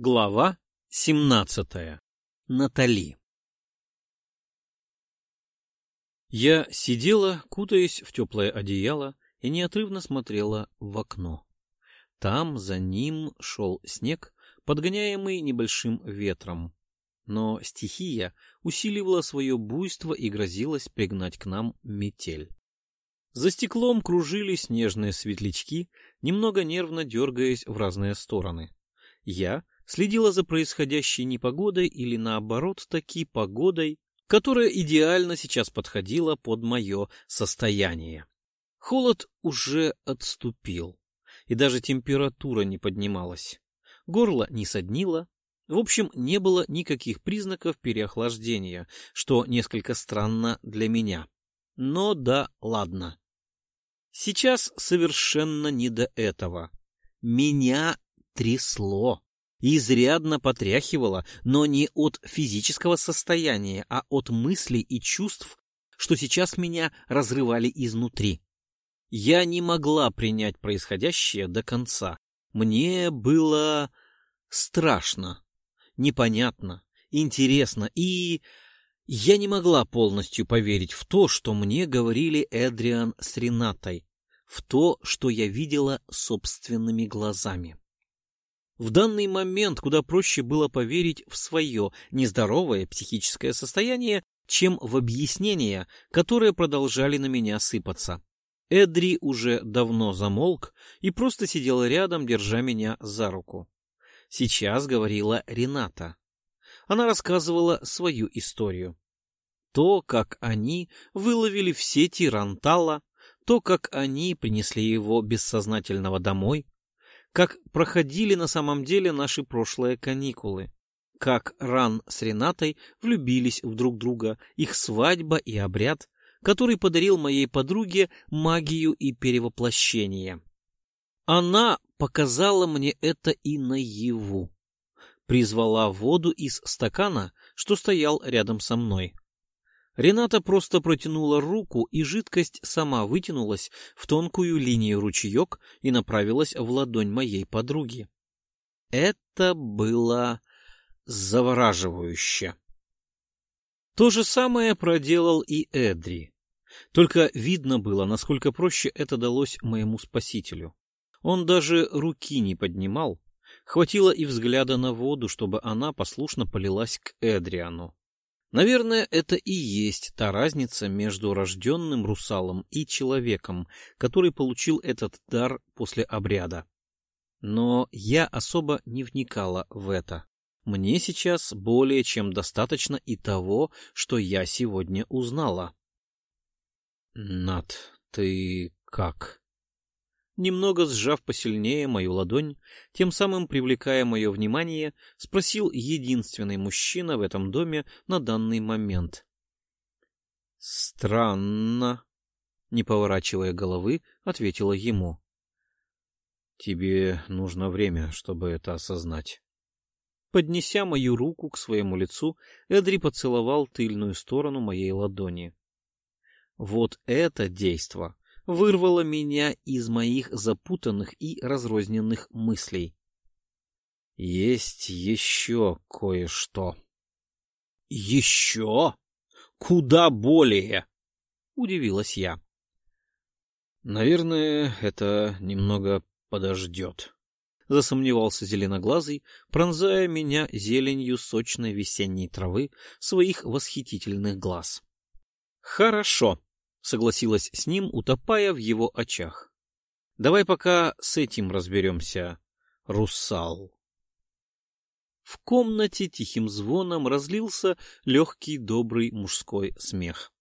Глава 17. Натали. Я сидела, кутаясь в теплое одеяло, и неотрывно смотрела в окно. Там за ним шел снег, подгоняемый небольшим ветром. Но стихия усиливала свое буйство и грозилась пригнать к нам метель. За стеклом кружили снежные светлячки, немного нервно дергаясь в разные стороны. Я следила за происходящей непогодой или, наоборот, таки погодой, которая идеально сейчас подходила под мое состояние. Холод уже отступил, и даже температура не поднималась. Горло не соднило, в общем, не было никаких признаков переохлаждения, что несколько странно для меня. Но да, ладно. Сейчас совершенно не до этого. Меня трясло изрядно потряхивало, но не от физического состояния, а от мыслей и чувств, что сейчас меня разрывали изнутри. Я не могла принять происходящее до конца. Мне было страшно, непонятно, интересно, и я не могла полностью поверить в то, что мне говорили Эдриан с Ренатой, в то, что я видела собственными глазами. В данный момент куда проще было поверить в свое нездоровое психическое состояние, чем в объяснения, которые продолжали на меня сыпаться. Эдри уже давно замолк и просто сидел рядом, держа меня за руку. Сейчас говорила Рената. Она рассказывала свою историю. То, как они выловили в сети Рантала, то, как они принесли его бессознательного домой, как проходили на самом деле наши прошлые каникулы, как Ран с Ренатой влюбились в друг друга, их свадьба и обряд, который подарил моей подруге магию и перевоплощение. Она показала мне это и наяву. Призвала воду из стакана, что стоял рядом со мной. Рената просто протянула руку, и жидкость сама вытянулась в тонкую линию ручеек и направилась в ладонь моей подруги. Это было завораживающе. То же самое проделал и Эдри. Только видно было, насколько проще это далось моему спасителю. Он даже руки не поднимал. Хватило и взгляда на воду, чтобы она послушно полилась к Эдриану. Наверное, это и есть та разница между рожденным русалом и человеком, который получил этот дар после обряда. Но я особо не вникала в это. Мне сейчас более чем достаточно и того, что я сегодня узнала. Над, ты как? Немного сжав посильнее мою ладонь, тем самым привлекая мое внимание, спросил единственный мужчина в этом доме на данный момент. «Странно», — не поворачивая головы, ответила ему. «Тебе нужно время, чтобы это осознать». Поднеся мою руку к своему лицу, Эдри поцеловал тыльную сторону моей ладони. Вот это действо вырвало меня из моих запутанных и разрозненных мыслей. Есть еще кое-что. Еще? Куда более? Удивилась я. Наверное, это немного подождет. Засомневался зеленоглазый, пронзая меня зеленью сочной весенней травы своих восхитительных глаз. Хорошо, согласилась с ним, утопая в его очах. Давай пока с этим разберемся, русал. В комнате тихим звоном разлился легкий добрый мужской смех.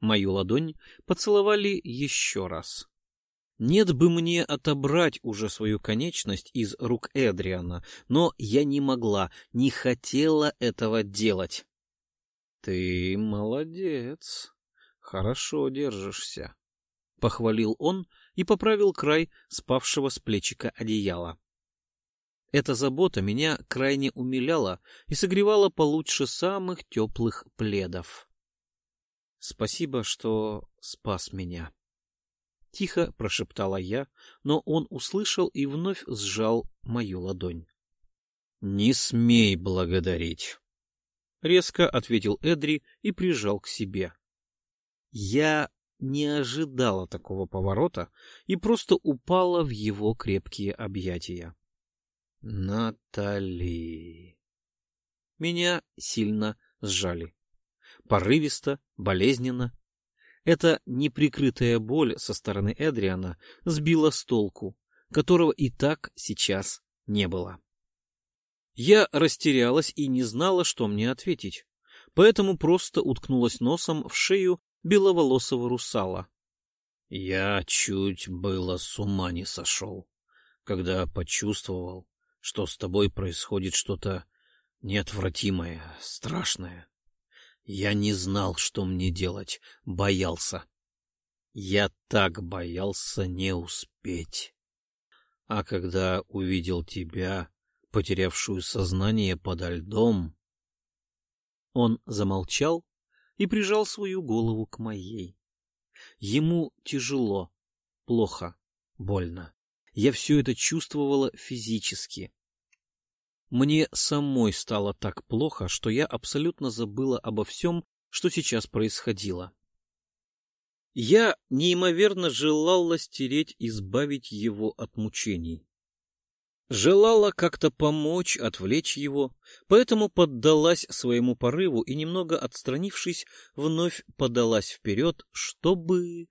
Мою ладонь поцеловали еще раз. Нет бы мне отобрать уже свою конечность из рук Эдриана, но я не могла, не хотела этого делать. — Ты молодец, Хорошо держишься, похвалил он и поправил край спавшего с плечика одеяла. Эта забота меня крайне умиляла и согревала получше самых теплых пледов. Спасибо, что спас меня. Тихо прошептала я, но он услышал и вновь сжал мою ладонь. Не смей благодарить. Резко ответил Эдри и прижал к себе. Я не ожидала такого поворота и просто упала в его крепкие объятия. Натали. Меня сильно сжали. Порывисто, болезненно. Эта неприкрытая боль со стороны Эдриана сбила с толку, которого и так сейчас не было. Я растерялась и не знала, что мне ответить, поэтому просто уткнулась носом в шею беловолосого русала. Я чуть было с ума не сошел, когда почувствовал, что с тобой происходит что-то неотвратимое, страшное. Я не знал, что мне делать, боялся. Я так боялся не успеть. А когда увидел тебя, потерявшую сознание подо льдом... Он замолчал и прижал свою голову к моей. Ему тяжело, плохо, больно. Я все это чувствовала физически. Мне самой стало так плохо, что я абсолютно забыла обо всем, что сейчас происходило. Я неимоверно желала стереть, избавить его от мучений. Желала как-то помочь, отвлечь его, поэтому поддалась своему порыву и, немного отстранившись, вновь подалась вперед, чтобы...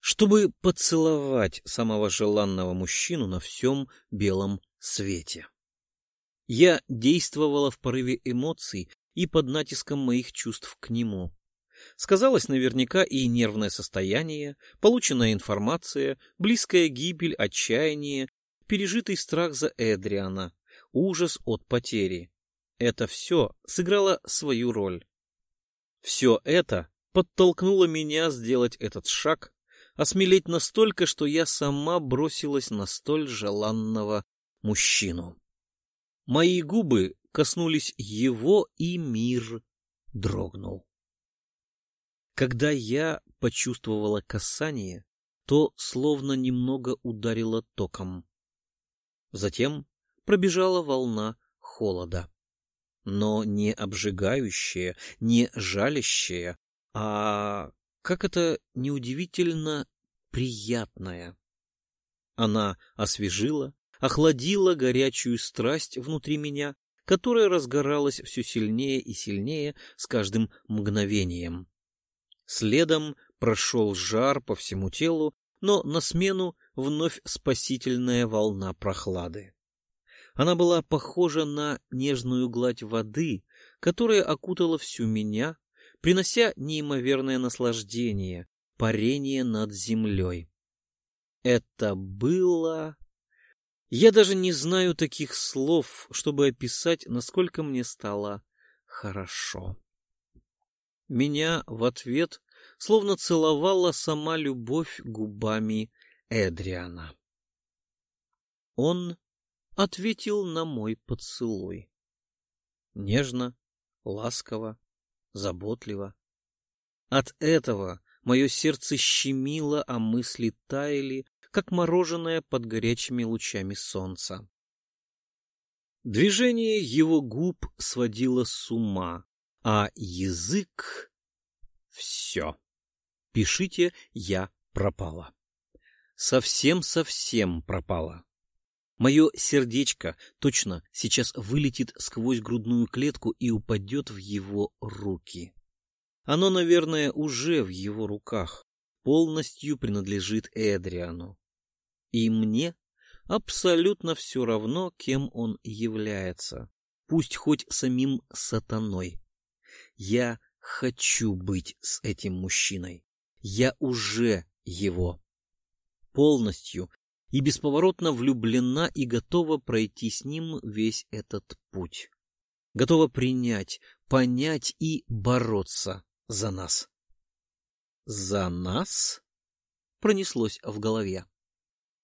чтобы поцеловать самого желанного мужчину на всем белом свете. Я действовала в порыве эмоций и под натиском моих чувств к нему. Сказалось наверняка и нервное состояние, полученная информация, близкая гибель, отчаяние, пережитый страх за Эдриана, ужас от потери. Это все сыграло свою роль. Все это подтолкнуло меня сделать этот шаг, осмелеть настолько, что я сама бросилась на столь желанного мужчину. Мои губы коснулись его, и мир дрогнул. Когда я почувствовала касание, то словно немного ударило током. Затем пробежала волна холода. Но не обжигающая, не жалящая, а, как это неудивительно, приятная. Она освежила, охладила горячую страсть внутри меня, которая разгоралась все сильнее и сильнее с каждым мгновением. Следом прошел жар по всему телу, но на смену вновь спасительная волна прохлады. Она была похожа на нежную гладь воды, которая окутала всю меня, принося неимоверное наслаждение, парение над землей. Это было... Я даже не знаю таких слов, чтобы описать, насколько мне стало хорошо. Меня в ответ словно целовала сама любовь губами Эдриана. Он ответил на мой поцелуй. Нежно, ласково, заботливо. От этого мое сердце щемило, а мысли таяли, как мороженое под горячими лучами солнца. Движение его губ сводило с ума, а язык... Все. Пишите «Я пропала». Совсем-совсем пропала. Мое сердечко точно сейчас вылетит сквозь грудную клетку и упадет в его руки. Оно, наверное, уже в его руках, полностью принадлежит Эдриану. И мне абсолютно все равно, кем он является, пусть хоть самим сатаной. Я хочу быть с этим мужчиной. Я уже его. Полностью и бесповоротно влюблена и готова пройти с ним весь этот путь. Готова принять, понять и бороться за нас. «За нас?» — пронеслось в голове.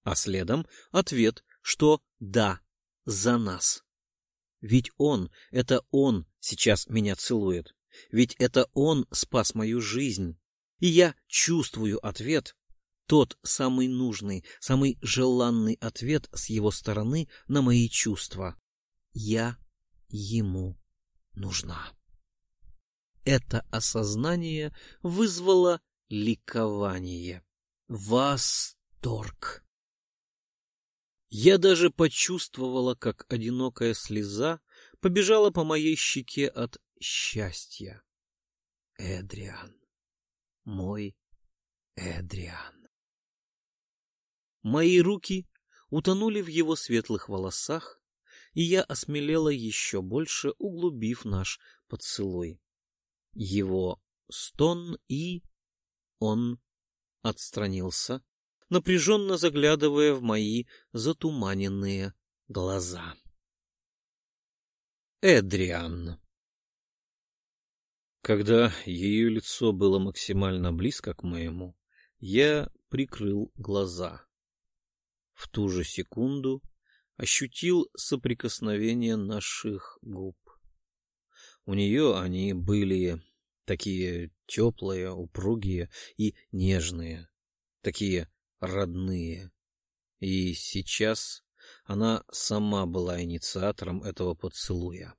А следом ответ, что «да, за нас». Ведь он, это он сейчас меня целует. Ведь это он спас мою жизнь. И я чувствую ответ, тот самый нужный, самый желанный ответ с его стороны на мои чувства. я ему нужна. Это осознание вызвало ликование, восторг. Я даже почувствовала, как одинокая слеза побежала по моей щеке от счастья. Эдриан, мой Эдриан. Мои руки утонули в его светлых волосах, и я осмелела еще больше, углубив наш поцелуй. Его стон и... Он отстранился, напряженно заглядывая в мои затуманенные глаза. Эдриан. Когда ее лицо было максимально близко к моему, я прикрыл глаза. В ту же секунду ощутил соприкосновение наших губ. У нее они были такие теплые, упругие и нежные, такие родные. И сейчас она сама была инициатором этого поцелуя.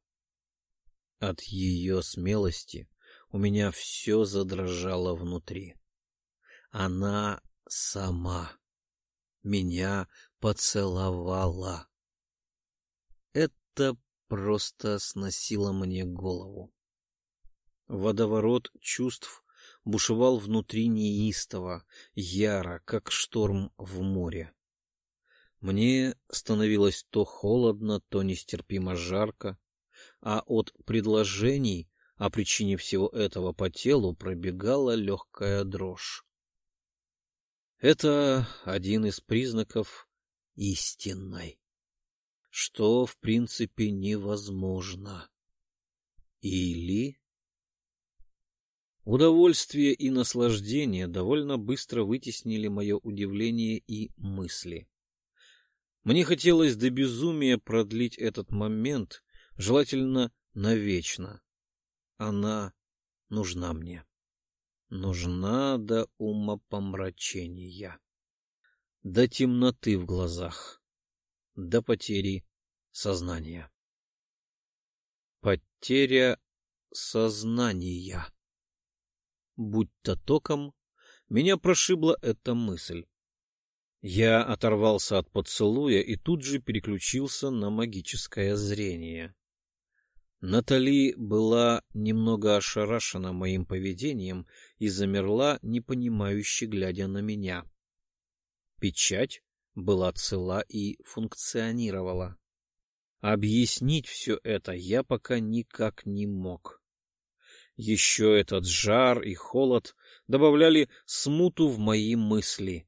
От ее смелости у меня все задрожало внутри. Она сама меня поцеловала. Это просто сносило мне голову. Водоворот чувств бушевал внутри неистово, яро, как шторм в море. Мне становилось то холодно, то нестерпимо жарко, а от предложений о причине всего этого по телу пробегала легкая дрожь. Это один из признаков истинной, что в принципе невозможно. Или... Удовольствие и наслаждение довольно быстро вытеснили мое удивление и мысли. Мне хотелось до безумия продлить этот момент, желательно навечно. Она нужна мне. Нужна до умопомрачения. До темноты в глазах. До потери сознания. Потеря сознания. Будь-то током, меня прошибла эта мысль. Я оторвался от поцелуя и тут же переключился на магическое зрение. Натали была немного ошарашена моим поведением и замерла, непонимающе глядя на меня. Печать была цела и функционировала. Объяснить все это я пока никак не мог. Еще этот жар и холод добавляли смуту в мои мысли.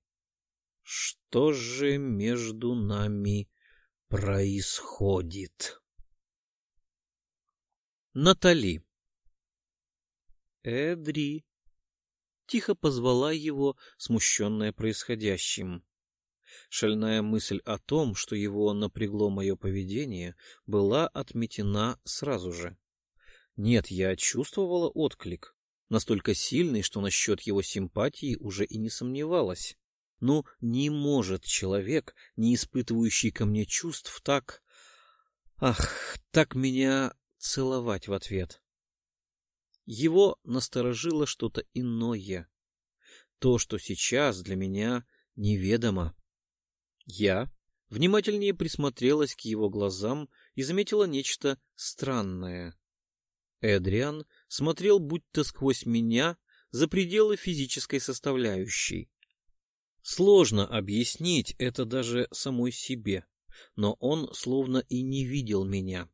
Что же между нами происходит? Натали. Эдри. Тихо позвала его, смущенная происходящим. Шальная мысль о том, что его напрягло мое поведение, была отметена сразу же. Нет, я чувствовала отклик, настолько сильный, что насчет его симпатии уже и не сомневалась. Но не может человек, не испытывающий ко мне чувств, так... Ах, так меня целовать в ответ. Его насторожило что-то иное. То, что сейчас для меня неведомо. Я внимательнее присмотрелась к его глазам и заметила нечто странное. Эдриан смотрел будто сквозь меня за пределы физической составляющей. Сложно объяснить это даже самой себе, но он словно и не видел меня.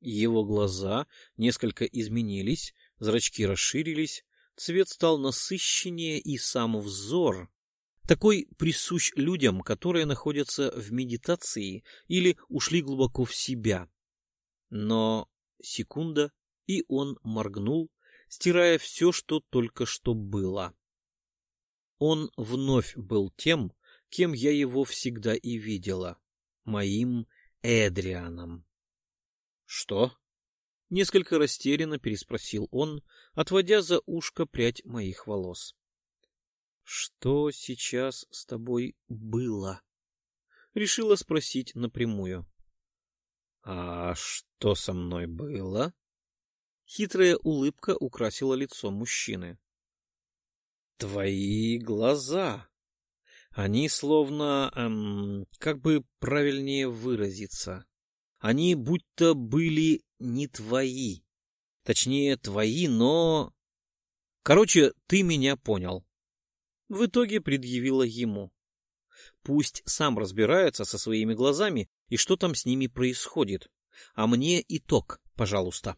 Его глаза несколько изменились, зрачки расширились, цвет стал насыщеннее и сам взор, такой присущ людям, которые находятся в медитации или ушли глубоко в себя. Но секунда, и он моргнул, стирая все, что только что было. Он вновь был тем, кем я его всегда и видела, моим Эдрианом. — Что? — несколько растерянно переспросил он, отводя за ушко прядь моих волос. — Что сейчас с тобой было? — решила спросить напрямую. — А что со мной было? Хитрая улыбка украсила лицо мужчины. Твои глаза. Они словно, эм, как бы правильнее выразиться, они будто были не твои. Точнее, твои, но... Короче, ты меня понял. В итоге предъявила ему. Пусть сам разбирается со своими глазами и что там с ними происходит. А мне итог, пожалуйста.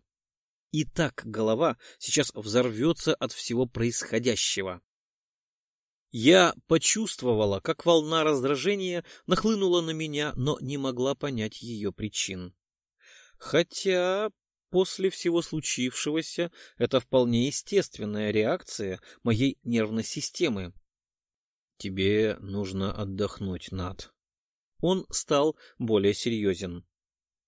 И так голова сейчас взорвется от всего происходящего. Я почувствовала, как волна раздражения нахлынула на меня, но не могла понять ее причин. Хотя после всего случившегося это вполне естественная реакция моей нервной системы. Тебе нужно отдохнуть, Над. Он стал более серьезен.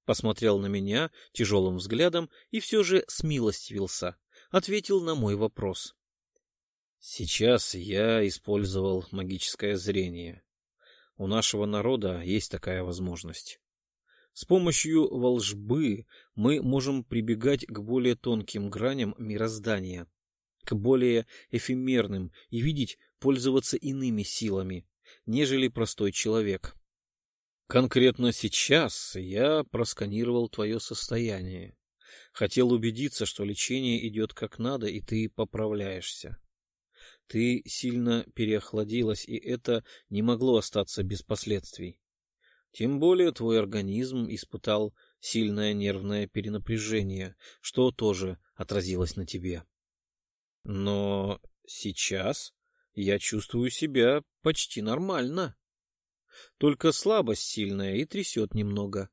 Посмотрел на меня тяжелым взглядом и все же смилостивился, ответил на мой вопрос. Сейчас я использовал магическое зрение. У нашего народа есть такая возможность. С помощью волжбы мы можем прибегать к более тонким граням мироздания, к более эфемерным и видеть, пользоваться иными силами, нежели простой человек. Конкретно сейчас я просканировал твое состояние. Хотел убедиться, что лечение идет как надо, и ты поправляешься. Ты сильно переохладилась, и это не могло остаться без последствий. Тем более твой организм испытал сильное нервное перенапряжение, что тоже отразилось на тебе. Но сейчас я чувствую себя почти нормально. Только слабость сильная и трясет немного.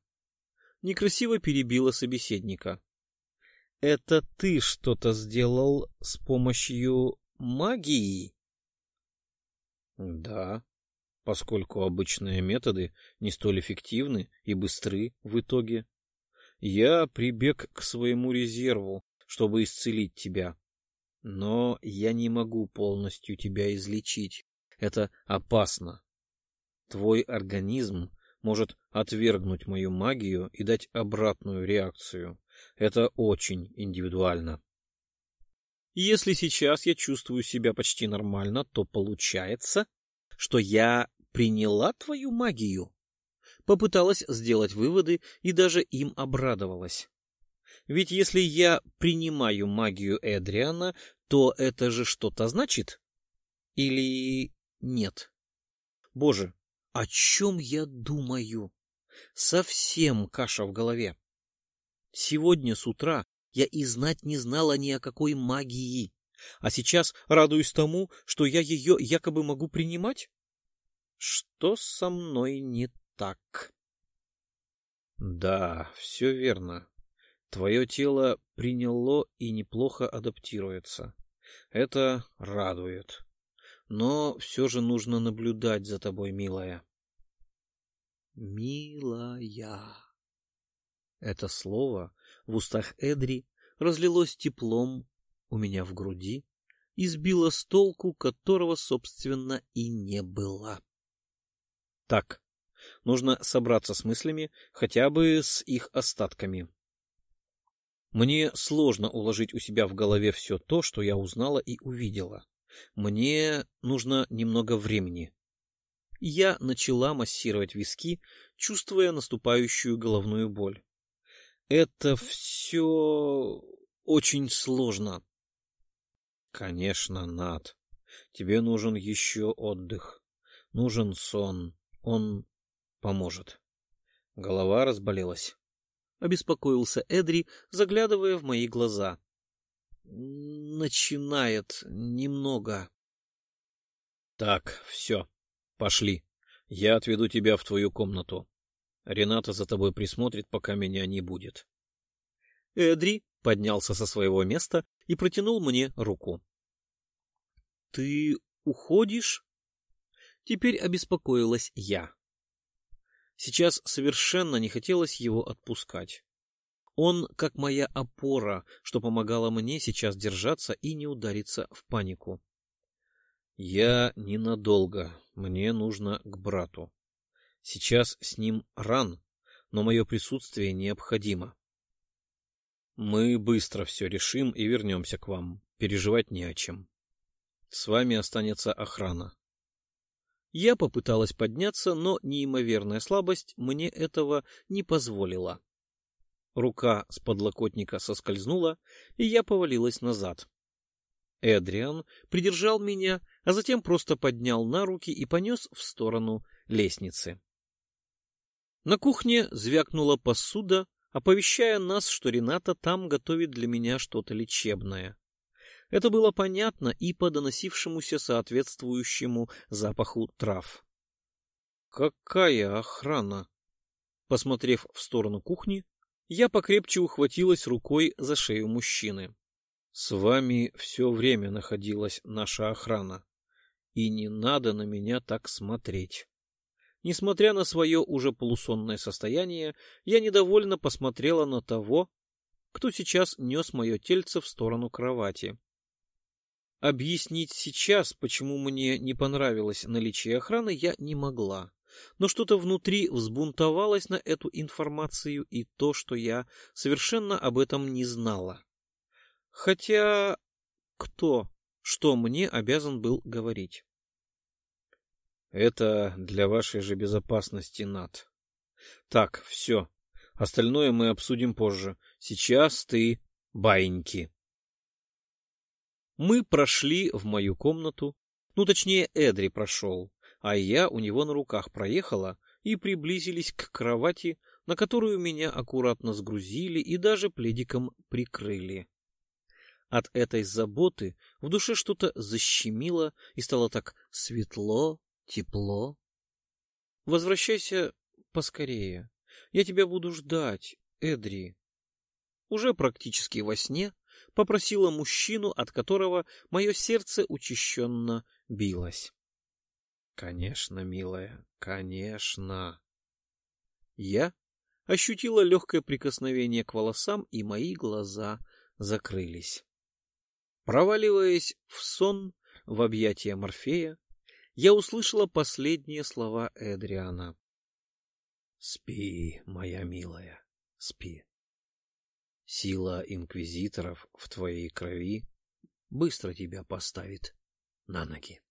Некрасиво перебила собеседника. — Это ты что-то сделал с помощью магии? Да, поскольку обычные методы не столь эффективны и быстры в итоге. Я прибег к своему резерву, чтобы исцелить тебя. Но я не могу полностью тебя излечить. Это опасно. Твой организм может отвергнуть мою магию и дать обратную реакцию. Это очень индивидуально. Если сейчас я чувствую себя почти нормально, то получается, что я приняла твою магию. Попыталась сделать выводы и даже им обрадовалась. Ведь если я принимаю магию Эдриана, то это же что-то значит? Или нет? Боже, о чем я думаю? Совсем каша в голове. Сегодня с утра я и знать не знала ни о какой магии. А сейчас радуюсь тому, что я ее якобы могу принимать? Что со мной не так? Да, все верно. Твое тело приняло и неплохо адаптируется. Это радует. Но все же нужно наблюдать за тобой, милая. Милая. Это слово в устах Эдри разлилось теплом у меня в груди и сбило с толку, которого, собственно, и не было. Так, нужно собраться с мыслями, хотя бы с их остатками. Мне сложно уложить у себя в голове все то, что я узнала и увидела. Мне нужно немного времени. Я начала массировать виски, чувствуя наступающую головную боль. Это все очень сложно. Конечно, Над. Тебе нужен еще отдых. Нужен сон. Он поможет. Голова разболелась. Обеспокоился Эдри, заглядывая в мои глаза. Начинает немного. Так, все. Пошли. Я отведу тебя в твою комнату. Рената за тобой присмотрит, пока меня не будет. Эдри поднялся со своего места и протянул мне руку. — Ты уходишь? Теперь обеспокоилась я. Сейчас совершенно не хотелось его отпускать. Он как моя опора, что помогала мне сейчас держаться и не удариться в панику. Я ненадолго, мне нужно к брату. Сейчас с ним ран, но мое присутствие необходимо. Мы быстро все решим и вернемся к вам. Переживать не о чем. С вами останется охрана. Я попыталась подняться, но неимоверная слабость мне этого не позволила. Рука с подлокотника соскользнула, и я повалилась назад. Эдриан придержал меня, а затем просто поднял на руки и понес в сторону лестницы. На кухне звякнула посуда, оповещая нас, что Рената там готовит для меня что-то лечебное. Это было понятно и по доносившемуся соответствующему запаху трав. «Какая охрана!» Посмотрев в сторону кухни, я покрепче ухватилась рукой за шею мужчины. С вами все время находилась наша охрана, и не надо на меня так смотреть. Несмотря на свое уже полусонное состояние, я недовольно посмотрела на того, кто сейчас нес мое тельце в сторону кровати. Объяснить сейчас, почему мне не понравилось наличие охраны, я не могла. Но что-то внутри взбунтовалось на эту информацию и то, что я совершенно об этом не знала. Хотя кто, что мне обязан был говорить? Это для вашей же безопасности, Над. Так, все. Остальное мы обсудим позже. Сейчас ты баиньки. Мы прошли в мою комнату. Ну, точнее, Эдри прошел, а я у него на руках проехала и приблизились к кровати, на которую меня аккуратно сгрузили и даже пледиком прикрыли. От этой заботы в душе что-то защемило и стало так светло, тепло. Возвращайся поскорее. Я тебя буду ждать, Эдри. Уже практически во сне попросила мужчину, от которого мое сердце учащенно билось. Конечно, милая, конечно. Я ощутила легкое прикосновение к волосам, и мои глаза закрылись. Проваливаясь в сон в объятия Морфея, я услышала последние слова Эдриана. «Спи, моя милая, спи. Сила инквизиторов в твоей крови быстро тебя поставит на ноги».